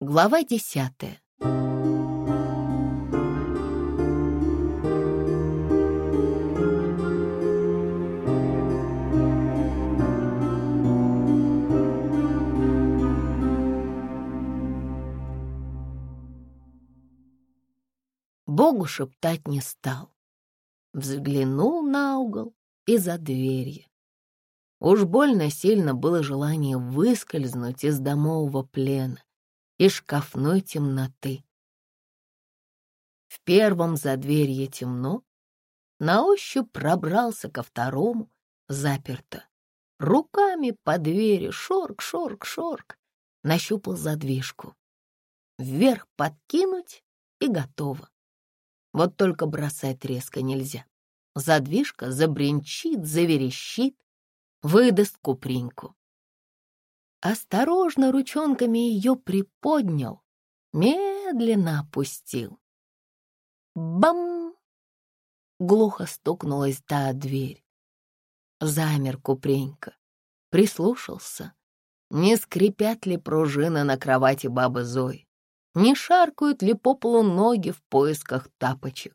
Глава десятая. Богу шептать не стал. Взглянул на угол и за дверью. Уж больно сильно было желание выскользнуть из домового плена и шкафной темноты. В первом задверье темно, на ощупь пробрался ко второму, заперто. Руками по двери шорк, шорк, шорк, нащупал задвижку. Вверх подкинуть и готово. Вот только бросать резко нельзя. Задвижка забринчит, заверещит, выдаст купринку. Осторожно ручонками ее приподнял, медленно опустил. Бам! Глухо стукнулась та дверь. Замер Купренька, прислушался. Не скрипят ли пружины на кровати бабы Зои? Не шаркают ли по полу ноги в поисках тапочек?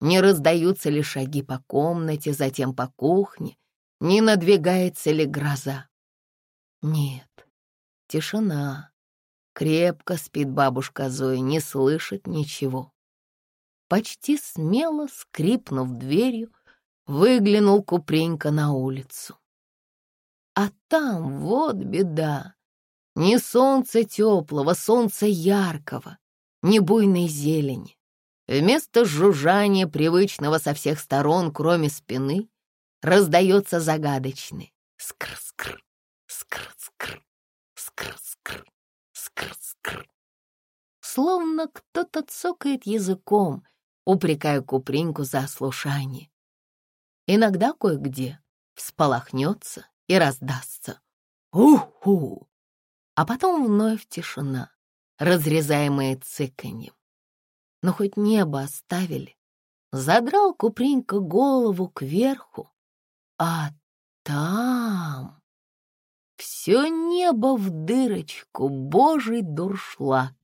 Не раздаются ли шаги по комнате, затем по кухне? Не надвигается ли гроза? Нет, тишина. Крепко спит бабушка Зоя, не слышит ничего. Почти смело, скрипнув дверью, выглянул Купренька на улицу. А там вот беда. Ни солнца теплого, солнца яркого, ни буйной зелени. Вместо жужжания, привычного со всех сторон, кроме спины, раздается загадочный скр-скр, скр-скр, скр-скр, скр-скр. Словно кто-то цокает языком, упрекая Купринку за ослушание. Иногда кое-где всполохнется и раздастся. Уху! а потом вновь тишина, разрезаемая цыканьем. Но хоть небо оставили, задрал Купринка голову кверху, а там все небо в дырочку, божий дуршлаг,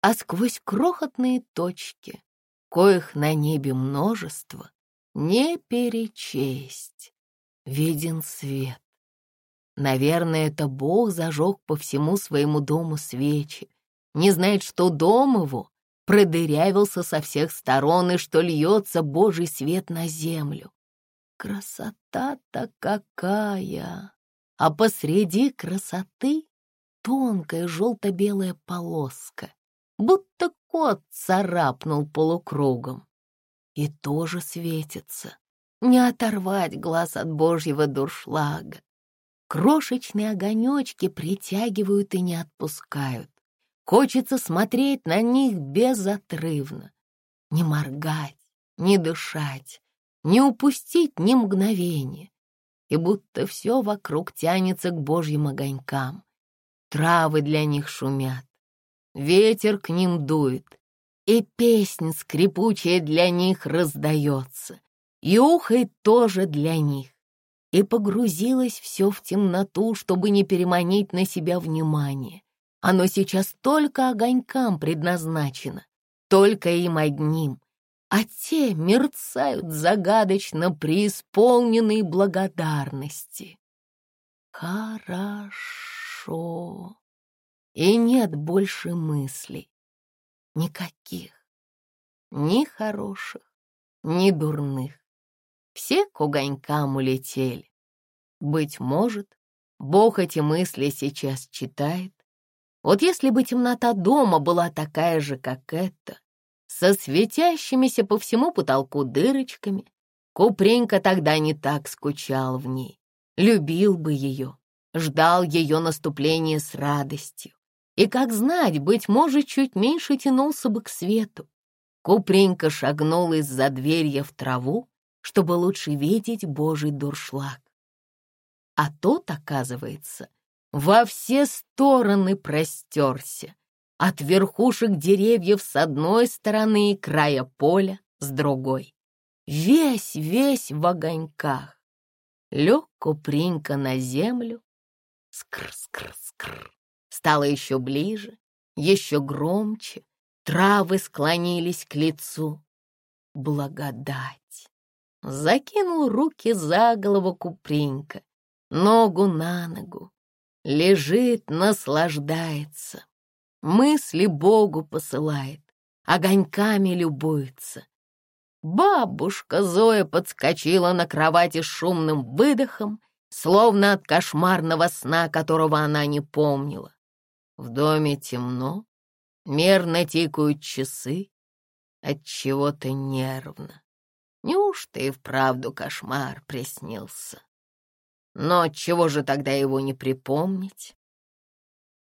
а сквозь крохотные точки, коих на небе множество, не перечесть, виден свет. Наверное, это Бог зажег по всему своему дому свечи. Не знает, что дом его продырявился со всех сторон и что льется Божий свет на землю. Красота-то какая! А посреди красоты тонкая желто-белая полоска, будто кот царапнул полукругом. И тоже светится. Не оторвать глаз от Божьего дуршлага. Крошечные огонечки притягивают и не отпускают. Хочется смотреть на них безотрывно. Не моргать, не дышать, не упустить ни мгновения. И будто все вокруг тянется к божьим огонькам. Травы для них шумят, ветер к ним дует, и песнь скрипучая для них раздается, и ухает тоже для них и погрузилось все в темноту, чтобы не переманить на себя внимание. Оно сейчас только огонькам предназначено, только им одним, а те мерцают загадочно преисполненные благодарности. Хорошо. И нет больше мыслей. Никаких. Ни хороших, ни дурных все к огонькам улетели. Быть может, Бог эти мысли сейчас читает. Вот если бы темнота дома была такая же, как эта, со светящимися по всему потолку дырочками, Купренька тогда не так скучал в ней, любил бы ее, ждал ее наступления с радостью. И, как знать, быть может, чуть меньше тянулся бы к свету. Купренька шагнул из-за дверья в траву, чтобы лучше видеть Божий дуршлаг. А тот, оказывается, во все стороны простерся, от верхушек деревьев с одной стороны и края поля с другой. Весь-весь в огоньках. Лег Купринка на землю, скр-скр-скр, стало еще ближе, еще громче, травы склонились к лицу. Благодать! Закинул руки за голову Купринка, ногу на ногу. Лежит, наслаждается. Мысли Богу посылает, огоньками любуется. Бабушка Зоя подскочила на кровати шумным выдохом, словно от кошмарного сна, которого она не помнила. В доме темно, мерно тикают часы, от чего-то нервно. Неужто и вправду кошмар приснился? Но чего же тогда его не припомнить?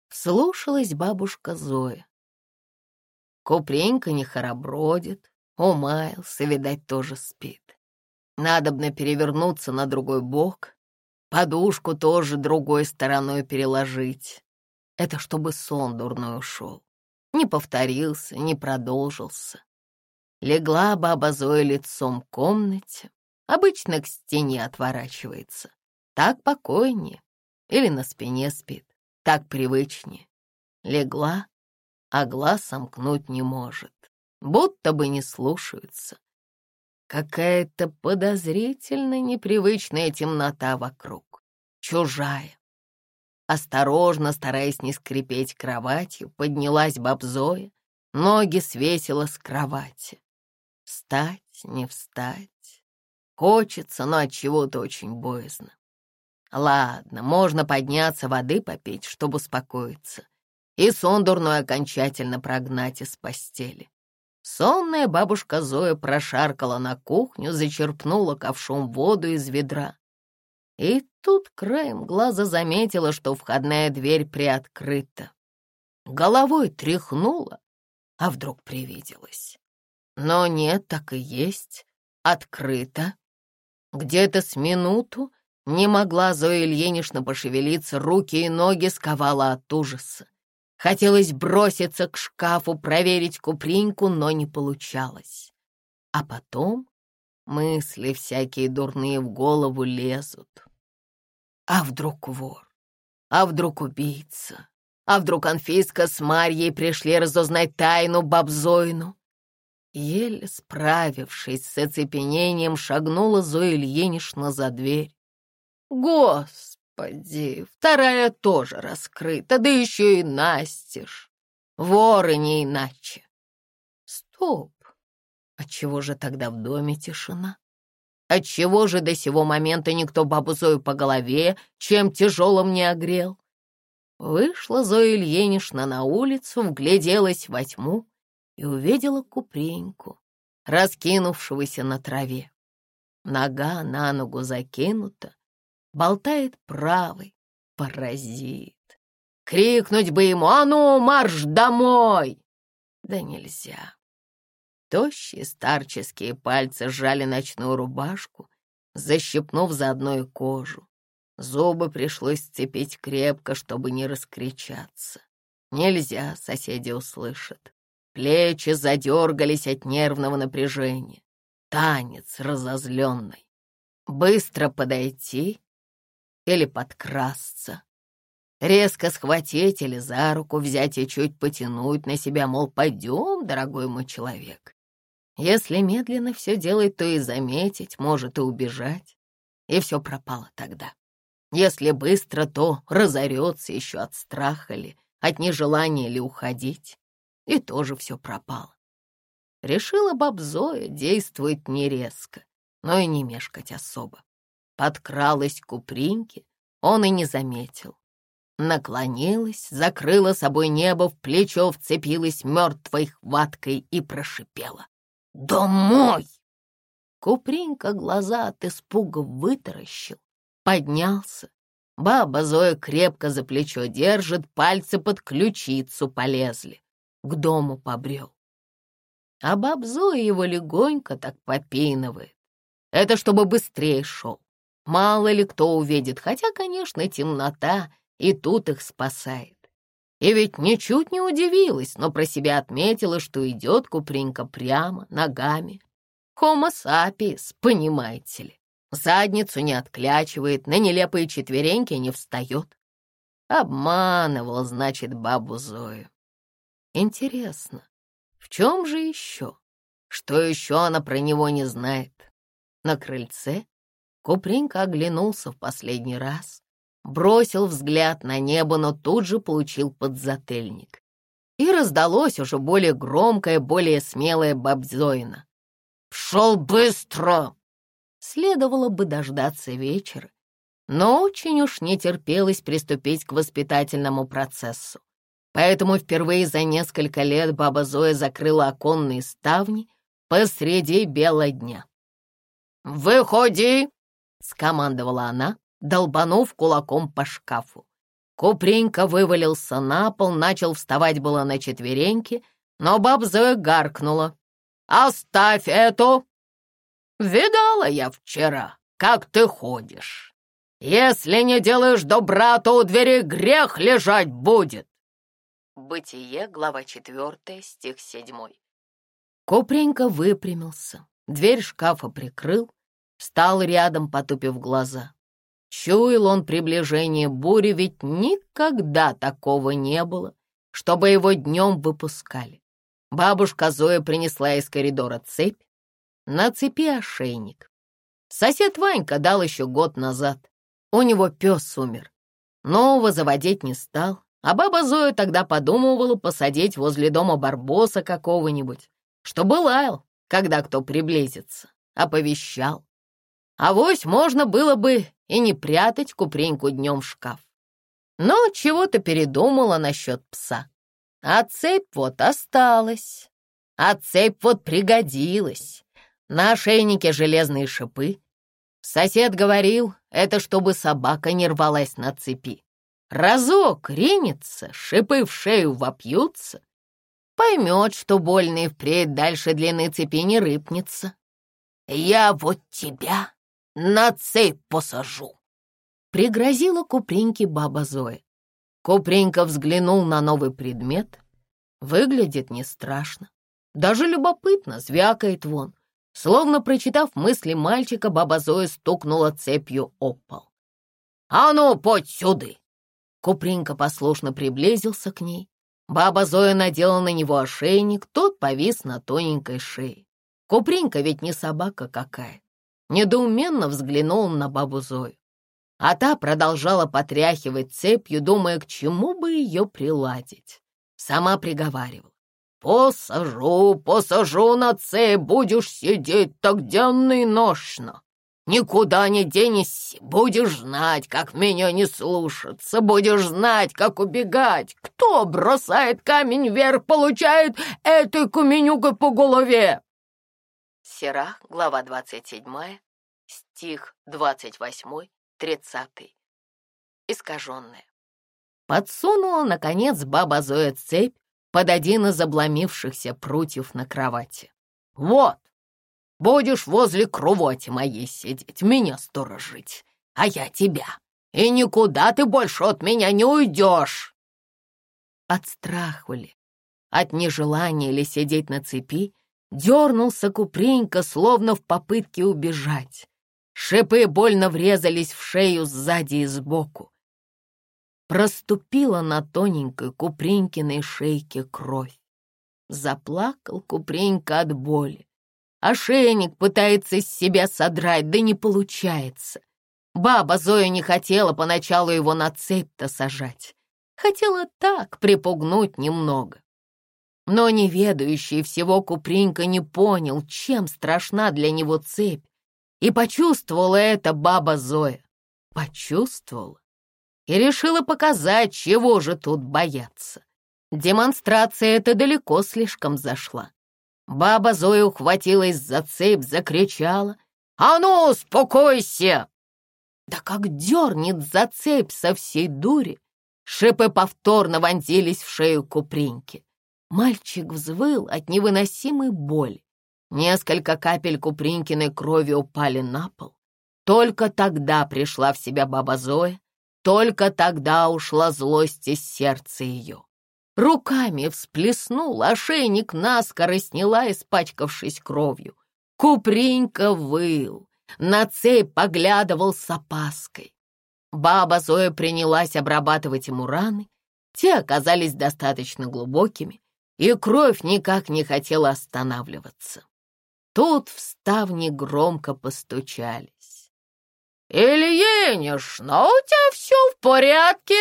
Слушалась бабушка Зоя. Купренька не хоробродит, умаялся, видать, тоже спит. Надобно перевернуться на другой бок, подушку тоже другой стороной переложить. Это чтобы сон дурной ушел. Не повторился, не продолжился. Легла баба Зоя лицом в комнате, обычно к стене отворачивается. Так покойнее. Или на спине спит. Так привычнее. Легла, а глаз сомкнуть не может. Будто бы не слушаются. Какая-то подозрительно непривычная темнота вокруг. Чужая. Осторожно, стараясь не скрипеть кроватью, поднялась бабзоя, ноги свесила с кровати. Встать, не встать. Хочется, но от чего-то очень боязно. Ладно, можно подняться, воды попить, чтобы успокоиться, и сон дурной окончательно прогнать из постели. Сонная бабушка Зоя прошаркала на кухню, зачерпнула ковшом воду из ведра. И тут краем глаза заметила, что входная дверь приоткрыта. Головой тряхнула, а вдруг привиделась. Но нет, так и есть, открыто. Где-то с минуту не могла Зоя Ильинична пошевелиться, руки и ноги сковала от ужаса. Хотелось броситься к шкафу, проверить куприньку, но не получалось. А потом мысли всякие дурные в голову лезут. А вдруг вор? А вдруг убийца? А вдруг Анфиска с Марьей пришли разузнать тайну Бабзоину? Еле справившись с оцепенением, шагнула Зоя Ильинична за дверь. Господи, вторая тоже раскрыта, да еще и настежь. Воры не иначе. Стоп! Отчего же тогда в доме тишина? Отчего же до сего момента никто бабу Зою по голове чем тяжелым не огрел? Вышла Зоя Ильинична на улицу, вгляделась во тьму и увидела купреньку, раскинувшегося на траве. Нога на ногу закинута, болтает правый, паразит. Крикнуть бы ему «А ну, марш домой!» Да нельзя. Тощие старческие пальцы сжали ночную рубашку, защипнув заодно и кожу. Зубы пришлось сцепить крепко, чтобы не раскричаться. Нельзя, соседи услышат. Плечи задергались от нервного напряжения. Танец разозленный. Быстро подойти или подкрасться. Резко схватить или за руку взять и чуть потянуть на себя, мол, пойдем, дорогой мой человек. Если медленно все делать, то и заметить, может и убежать. И все пропало тогда. Если быстро, то разорется еще от страха ли, от нежелания ли уходить. И тоже все пропало. Решила бабзоя действовать не резко, но и не мешкать особо. Подкралась к Купринке, он и не заметил. Наклонилась, закрыла собой небо, в плечо вцепилась мертвой хваткой и прошипела. «Домой!» Купринка глаза от испуга вытаращил, поднялся. Баба Зоя крепко за плечо держит, пальцы под ключицу полезли. К дому побрел. А баб Зоя его легонько так попинывает. Это чтобы быстрее шел. Мало ли кто увидит, хотя, конечно, темнота и тут их спасает. И ведь ничуть не удивилась, но про себя отметила, что идет Купринка прямо, ногами. Homo sapiens, понимаете ли. Задницу не отклячивает, на нелепые четвереньки не встает. Обманывал, значит, бабу Зою. Интересно, в чем же еще? Что еще она про него не знает? На крыльце Купринка оглянулся в последний раз, бросил взгляд на небо, но тут же получил подзатыльник. И раздалось уже более громкое, более смелое бабзоина. «Пшел быстро!» Следовало бы дождаться вечера, но очень уж не терпелось приступить к воспитательному процессу. Поэтому впервые за несколько лет баба Зоя закрыла оконные ставни посреди бела дня. «Выходи!» — скомандовала она, долбанув кулаком по шкафу. Купренька вывалился на пол, начал вставать было на четвереньки, но баб Зоя гаркнула. «Оставь эту!» «Видала я вчера, как ты ходишь. Если не делаешь добра, то у двери грех лежать будет!» Бытие, глава 4, стих 7. Купренька выпрямился, дверь шкафа прикрыл, встал рядом, потупив глаза. Чуял он приближение бури, ведь никогда такого не было, чтобы его днем выпускали. Бабушка Зоя принесла из коридора цепь, на цепи ошейник. Сосед Ванька дал еще год назад. У него пес умер. Нового заводить не стал, а баба Зоя тогда подумывала посадить возле дома барбоса какого-нибудь, чтобы лаял, когда кто приблизится, оповещал. А вось можно было бы и не прятать купреньку днем в шкаф. Но чего-то передумала насчет пса. А цепь вот осталась, а цепь вот пригодилась. На ошейнике железные шипы. Сосед говорил, это чтобы собака не рвалась на цепи. Разок ринется, шипы в шею вопьются, поймет, что больно и впредь дальше длины цепи не рыпнется. «Я вот тебя на цепь посажу!» Пригрозила Купринке баба Зоя. Купринка взглянул на новый предмет. Выглядит не страшно. Даже любопытно, звякает вон. Словно прочитав мысли мальчика, баба Зоя стукнула цепью об пол. «А ну, подь сюды!» Купринка послушно приблизился к ней. Баба Зоя надела на него ошейник, тот повис на тоненькой шее. Купринка ведь не собака какая. Недоуменно взглянул на бабу Зою. А та продолжала потряхивать цепью, думая, к чему бы ее приладить. Сама приговаривала. «Посажу, посажу на цепь, будешь сидеть так денно и ношно. Никуда не денешься, будешь знать, как меня не слушаться, будешь знать, как убегать. Кто бросает камень вверх, получает этой куменюкой по голове. Сера, глава 27, стих 28, 30. Искаженная. Подсунула, наконец, баба Зоя цепь под один из обломившихся прутьев на кровати. «Вот, Будешь возле кровати моей сидеть, меня сторожить, а я тебя. И никуда ты больше от меня не уйдешь!» От страху ли, от нежелания ли сидеть на цепи, дернулся Купренька, словно в попытке убежать. Шипы больно врезались в шею сзади и сбоку. Проступила на тоненькой Купренькиной шейке кровь. Заплакал Купренька от боли. Ошейник пытается из себя содрать, да не получается. Баба Зоя не хотела поначалу его на цепь-то сажать. Хотела так припугнуть немного. Но неведающий всего Купринка не понял, чем страшна для него цепь. И почувствовала это баба Зоя. Почувствовала. И решила показать, чего же тут бояться. Демонстрация эта далеко слишком зашла. Баба Зоя ухватилась за цепь, закричала. «А ну, успокойся!» Да как дернет за цепь со всей дури! Шипы повторно вонзились в шею Купринки. Мальчик взвыл от невыносимой боли. Несколько капель Купринкиной крови упали на пол. Только тогда пришла в себя баба Зоя, только тогда ушла злость из сердца ее. Руками всплеснул, ошейник наскоро сняла, испачкавшись кровью. Купринка выл, на цепь поглядывал с опаской. Баба Зоя принялась обрабатывать ему раны. Те оказались достаточно глубокими. И кровь никак не хотела останавливаться. Тут в ставни громко постучались. «Ильинишна, у тебя все в порядке?»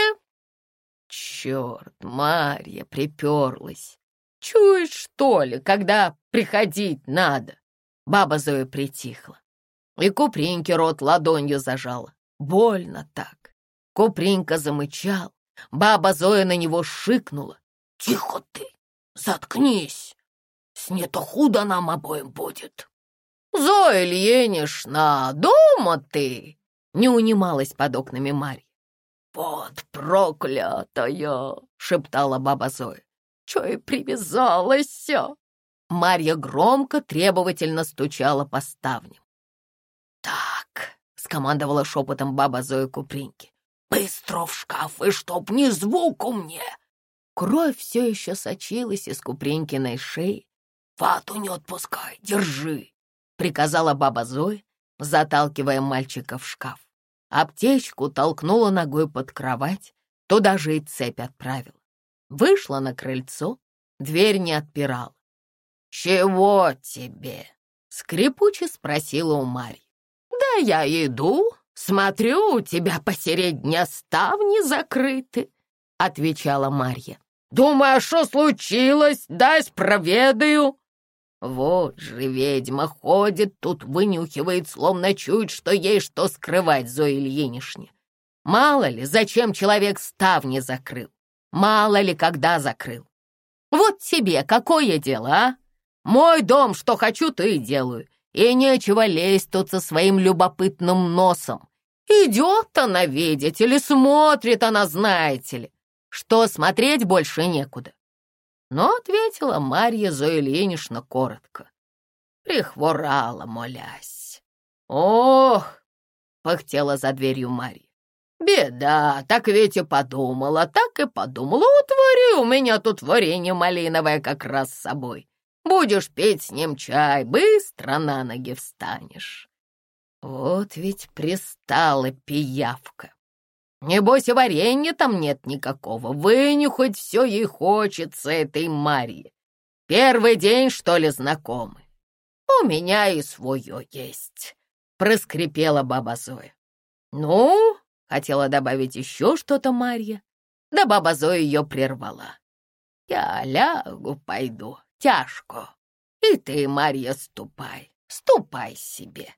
Черт, Марья приперлась. Чуешь, что ли, когда приходить надо? Баба Зоя притихла. И Куприньке рот ладонью зажала. Больно так. Купринька замычал. Баба Зоя на него шикнула. «Тихо ты! Заткнись! С не-то худо нам обоим будет!» «Зоя Ильинична, дома ты!» Не унималась под окнами Марья. «Вот проклятая!» — шептала баба Зоя. «Чё и привязалась?» Марья громко, требовательно стучала по ставням. «Так», — скомандовала шепотом баба Зоя Купринки, «быстро в шкаф, и чтоб ни звуку мне!» Кровь все еще сочилась из Купринкиной шеи. «Вату не отпускай, держи!» — приказала баба Зоя, заталкивая мальчика в шкаф. Аптечку толкнула ногой под кровать, туда же и цепь отправила. Вышла на крыльцо, дверь не отпирала. «Чего тебе?» — скрипуче спросила у Марьи. «Да я иду, смотрю, у тебя посередь дня ставни закрыты», — отвечала Марья. «Думаю, что случилось? Дай проведаю». Вот же ведьма ходит тут, вынюхивает, словно чует, что ей что скрывать Зоя Ильинишне. Мало ли, зачем человек ставни закрыл, мало ли, когда закрыл. Вот тебе какое дело, а? Мой дом, что хочу, то и делаю. И нечего лезть тут со своим любопытным носом. Идет она видеть или смотрит она, знаете ли. Что смотреть больше некуда. Но ответила Марья Зоильинишна коротко. Прихворала, молясь. Ох, пыхтела за дверью Марья. «Беда, так ведь и подумала, так и подумала. Утвори у меня тут варенье малиновое как раз с собой. Будешь пить с ним чай, быстро на ноги встанешь. Вот ведь пристала пиявка. Небось, и варенья там нет никакого. Вынюхать все ей хочется, этой Марье. Первый день, что ли, знакомы? У меня и свое есть, — проскрипела баба Зоя. Ну, хотела добавить еще что-то Марья, да баба Зоя ее прервала. Я лягу, пойду, тяжко. И ты, Марья, ступай, ступай себе.